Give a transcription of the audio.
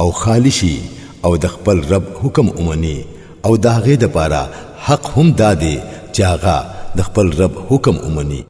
او خالشي او د خپل رب حکم اومني او داغه د پاره حق هم دادي چې هغه د خپل رب حکم اومني